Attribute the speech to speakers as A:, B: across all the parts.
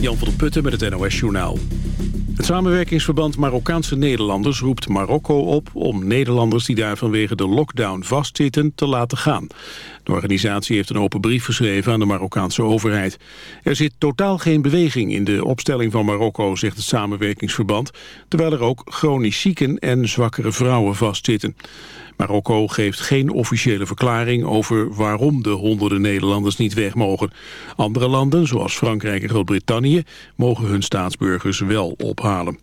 A: Jan van der Putten met het NOS-journaal. Het samenwerkingsverband Marokkaanse Nederlanders roept Marokko op... om Nederlanders die daar vanwege de lockdown vastzitten te laten gaan. De organisatie heeft een open brief geschreven aan de Marokkaanse overheid. Er zit totaal geen beweging in de opstelling van Marokko, zegt het samenwerkingsverband... terwijl er ook chronisch zieken en zwakkere vrouwen vastzitten. Marokko geeft geen officiële verklaring over waarom de honderden Nederlanders niet weg mogen. Andere landen, zoals Frankrijk en Groot-Brittannië, mogen hun staatsburgers wel ophalen.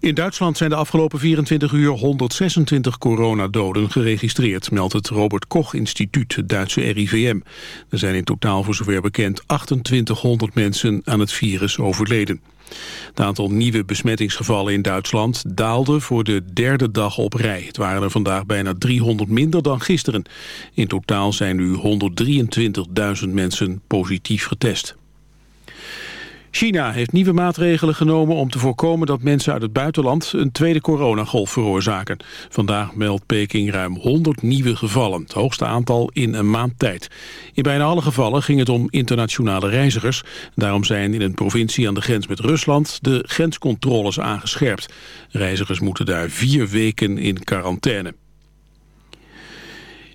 A: In Duitsland zijn de afgelopen 24 uur 126 coronadoden geregistreerd, meldt het Robert Koch Instituut, het Duitse RIVM. Er zijn in totaal voor zover bekend 2800 mensen aan het virus overleden. Het aantal nieuwe besmettingsgevallen in Duitsland daalde voor de derde dag op rij. Het waren er vandaag bijna 300 minder dan gisteren. In totaal zijn nu 123.000 mensen positief getest. China heeft nieuwe maatregelen genomen om te voorkomen dat mensen uit het buitenland een tweede coronagolf veroorzaken. Vandaag meldt Peking ruim 100 nieuwe gevallen, het hoogste aantal in een maand tijd. In bijna alle gevallen ging het om internationale reizigers. Daarom zijn in een provincie aan de grens met Rusland de grenscontroles aangescherpt. Reizigers moeten daar vier weken in quarantaine.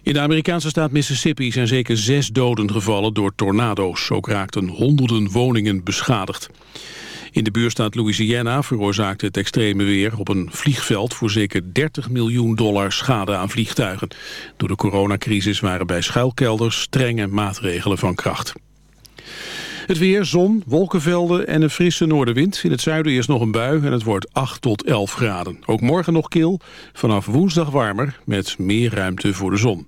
A: In de Amerikaanse staat Mississippi zijn zeker zes doden gevallen door tornado's. Ook raakten honderden woningen beschadigd. In de buurstaat Louisiana veroorzaakte het extreme weer op een vliegveld voor zeker 30 miljoen dollar schade aan vliegtuigen. Door de coronacrisis waren bij schuilkelders strenge maatregelen van kracht. Het weer, zon, wolkenvelden en een frisse noordenwind. In het zuiden eerst nog een bui en het wordt 8 tot 11 graden. Ook morgen nog kil, vanaf woensdag warmer met meer ruimte voor de zon.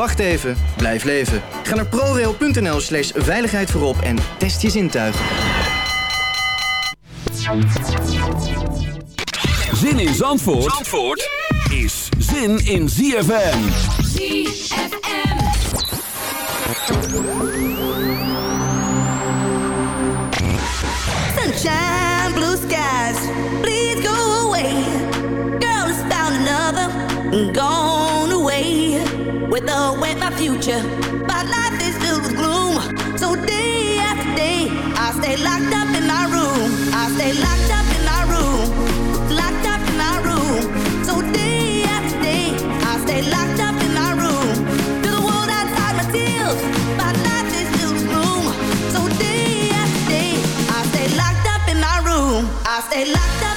B: Wacht even, blijf leven. Ga naar prorail.nl slash veiligheid voorop en test je zintuigen.
C: Zin in Zandvoort, Zandvoort is zin in ZFM.
D: Sunshine, blue skies, please go away. Girl has found another, gone. With the way my future, my life is filled with gloom. So day after day, I stay locked up in my room. I stay locked up in my room, locked up in my room. So day after day, I stay locked up in my room. Feel the world outside my tears, my life is filled with gloom. So day after day, I stay locked up in my room. I stay locked up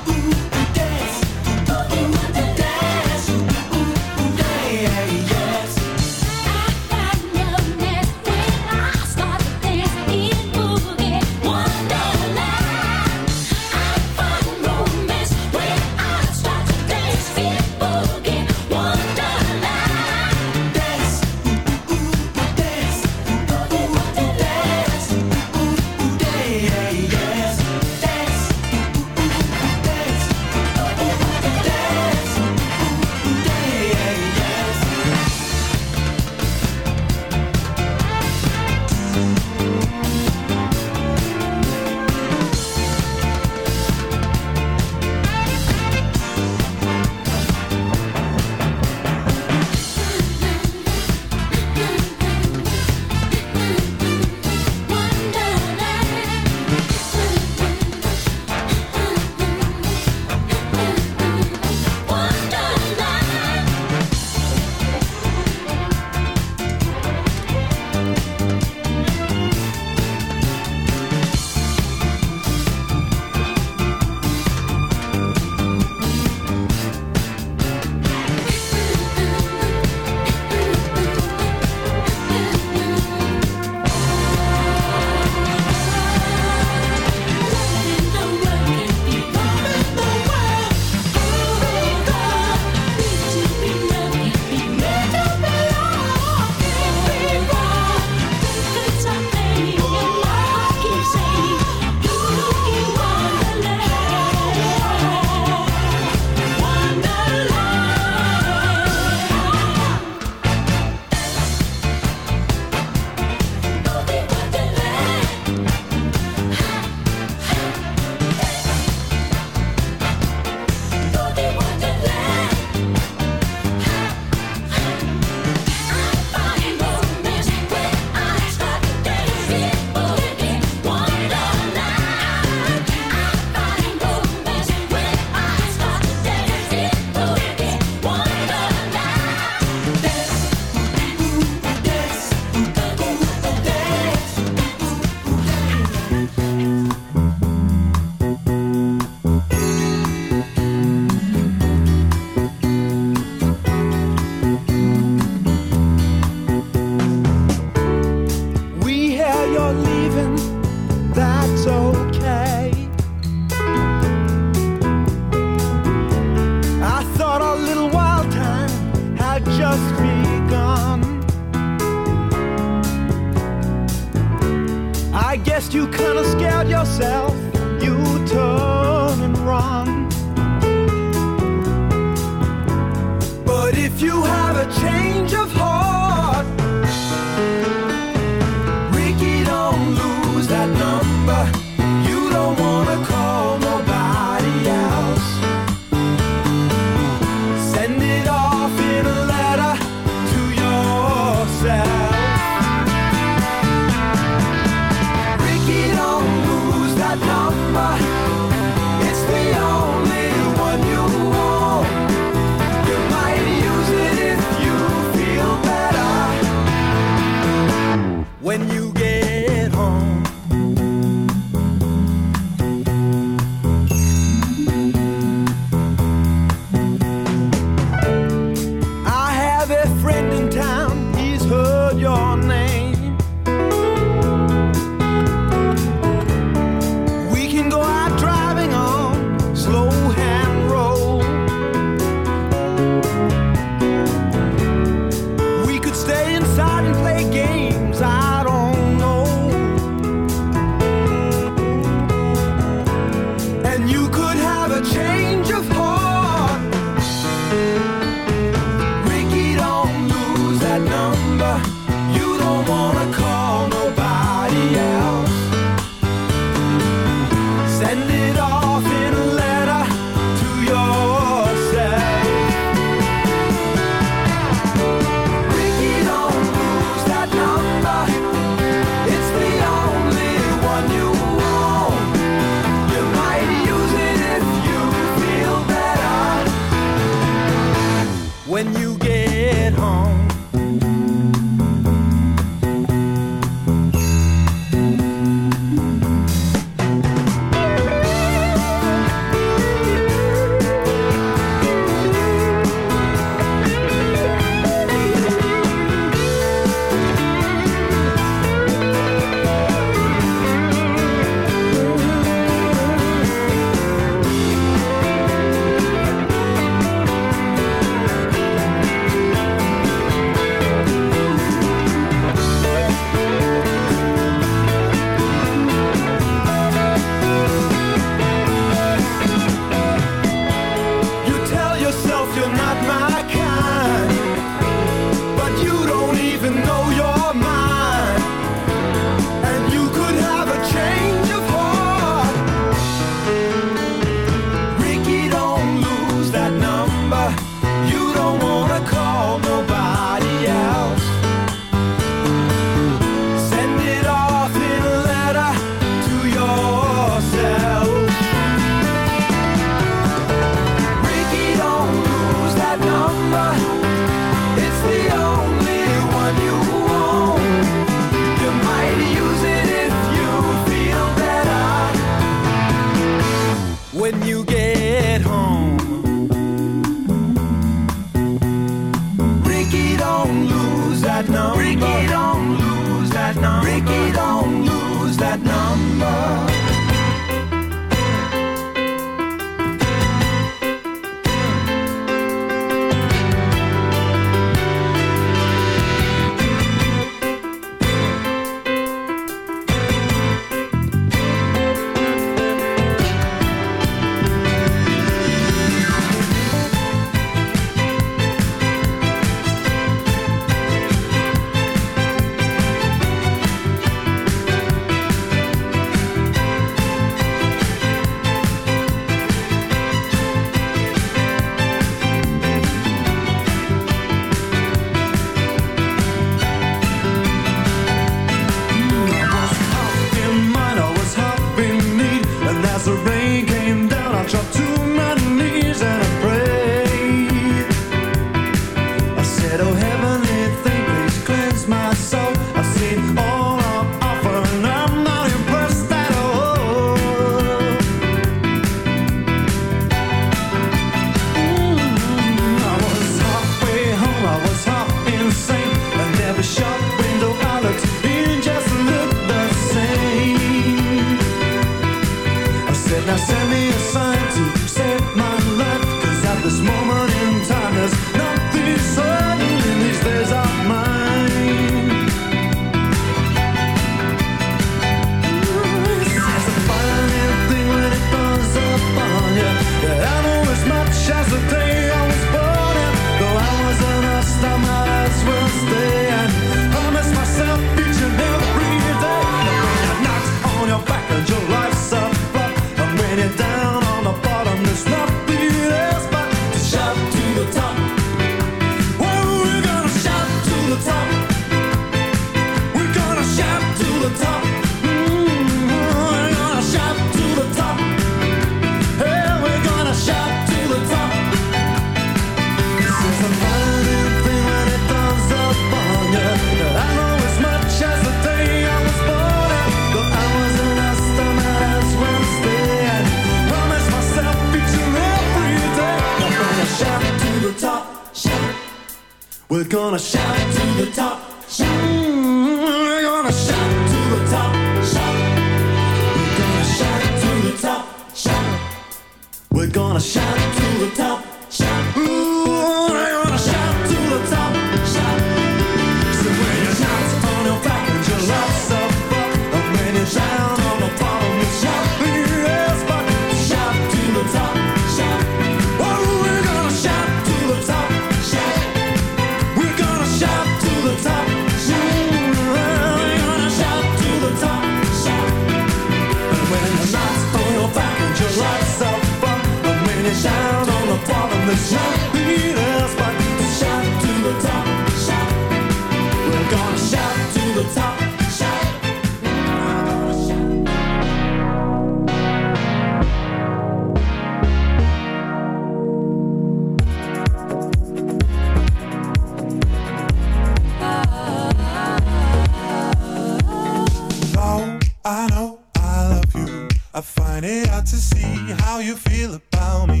D: I
E: know
F: I love you. I find it hard to see how you feel about me.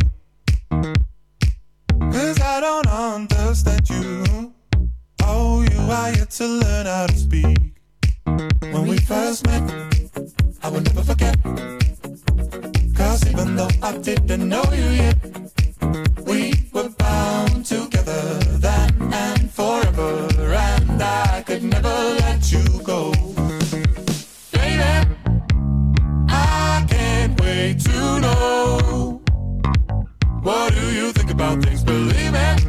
F: Cause I don't understand you. Oh, you are yet to learn how to speak. When we first met, I will never forget. Cause even though I didn't know you yet. about things, believe it.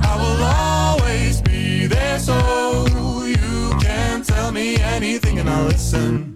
F: I will always be there so you can tell me anything and I'll listen.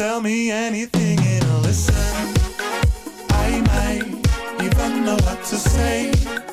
F: tell me anything and I'll listen. I might even know what to say.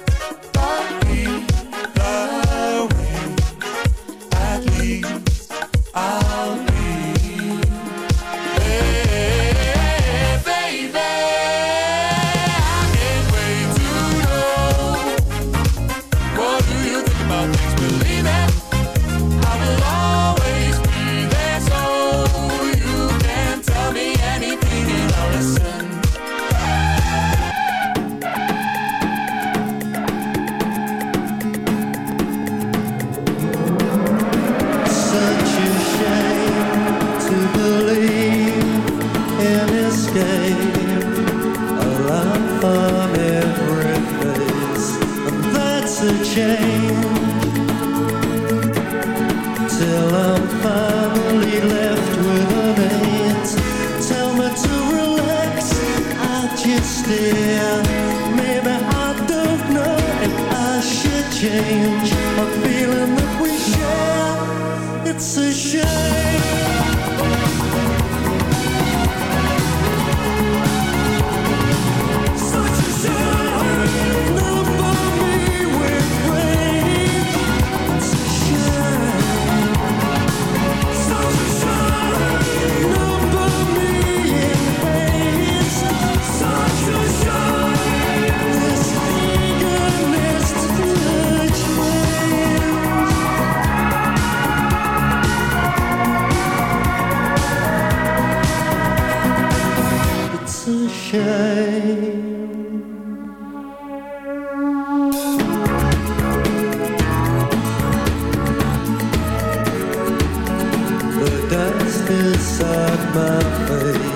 E: Inside my face.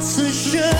E: 此生。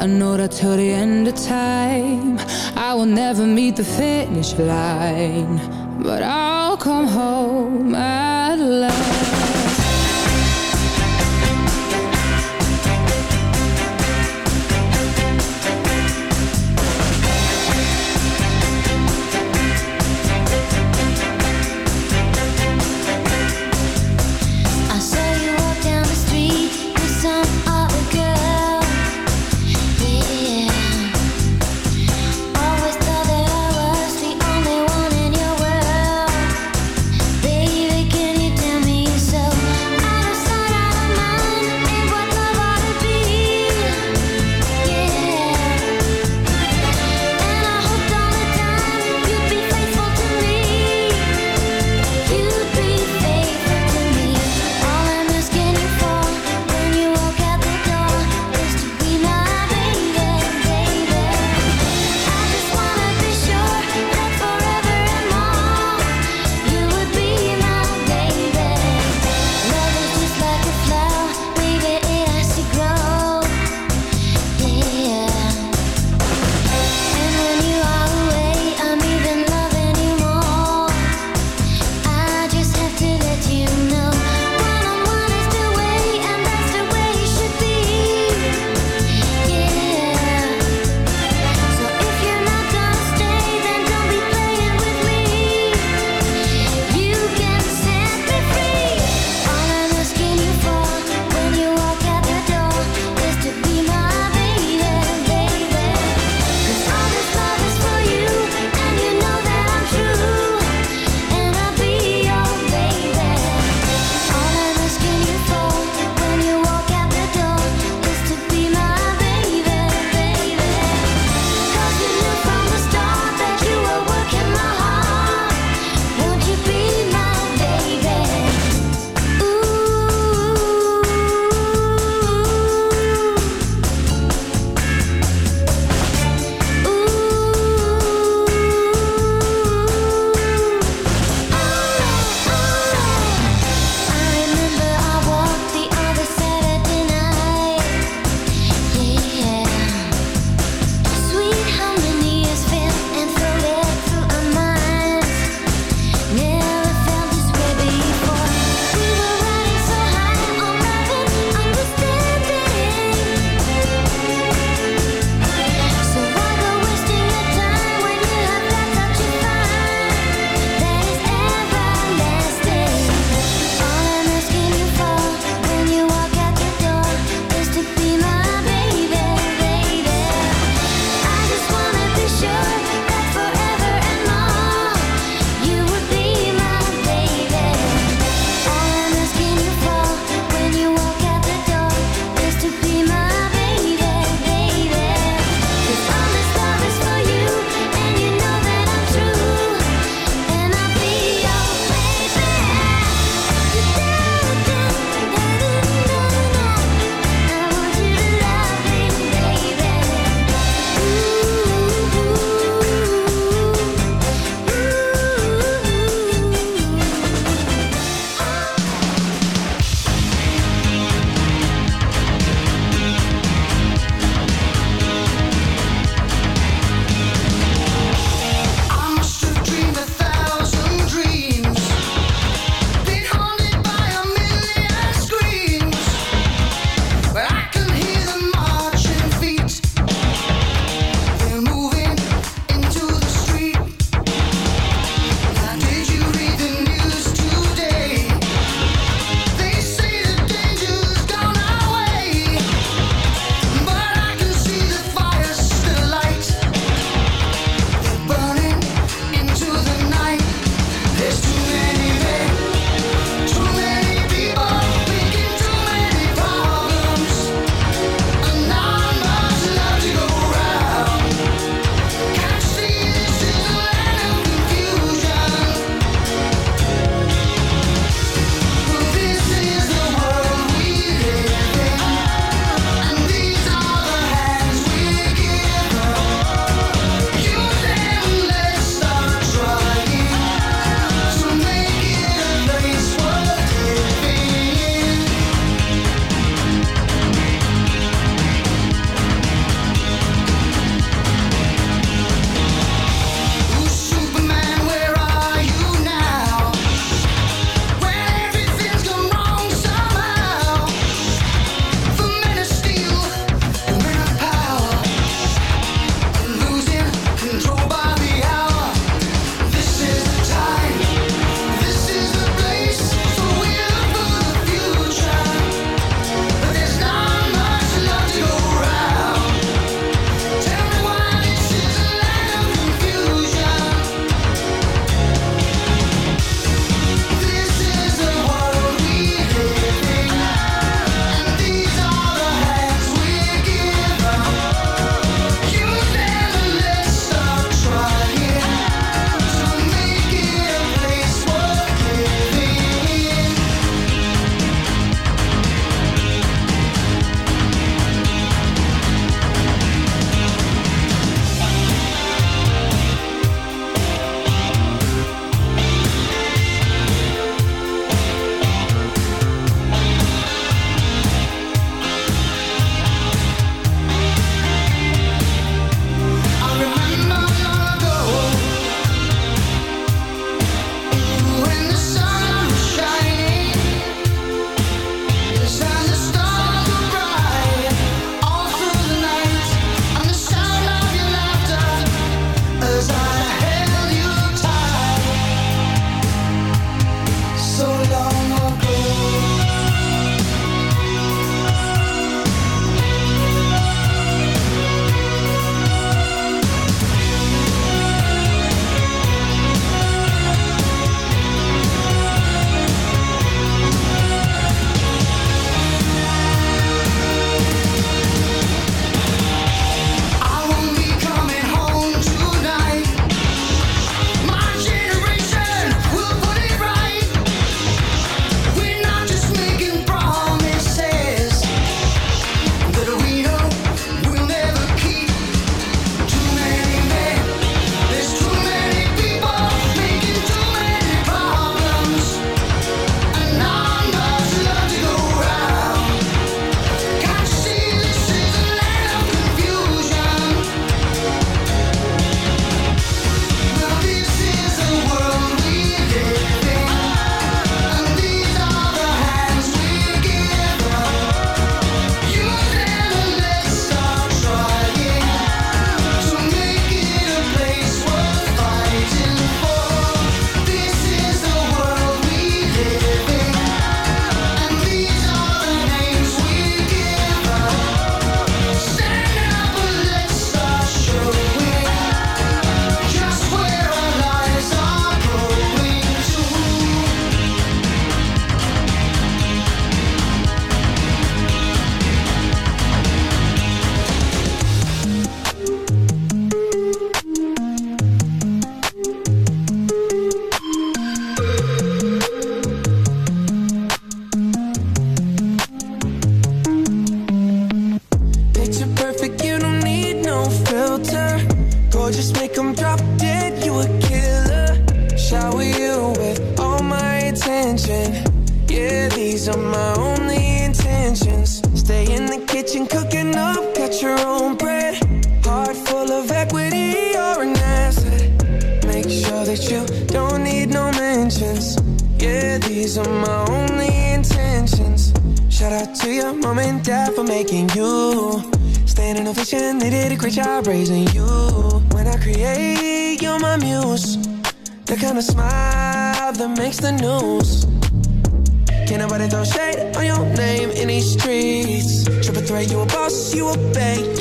G: I know that till the end of time I will never meet the finish line. But I'll come home.
H: I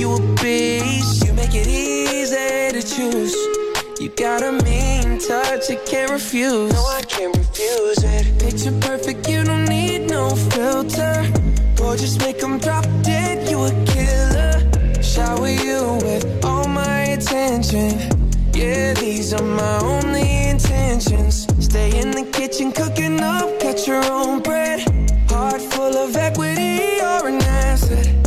H: you
E: a beast. You make it easy to choose. You got a mean touch, I can't refuse. No, I can't refuse it. Picture perfect, you don't need no filter. Gorgeous, make them drop dead, you a killer. Shower you with all my attention. Yeah, these are my only intentions. Stay in the kitchen cooking up, cut your own bread. Heart full of equity, you're an asset.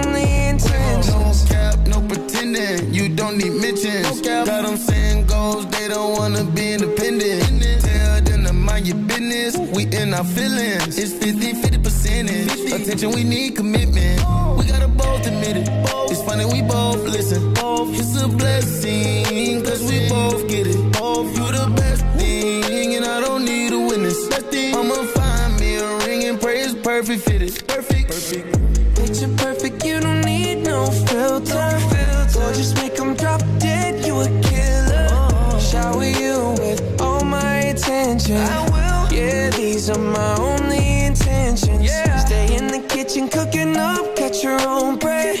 E: intentions.
I: No cap, You don't need mentions. Got them saying goals, they don't wanna be independent. Tell them to mind your business. We in our feelings. It's 50 50 percentage. Attention, we need commitment. We gotta both admit it. It's funny, we both listen. It's a blessing, cause we both get it.
E: Attention. I will. Yeah, these are my only intentions. Stay in the kitchen cooking up, catch your own bread.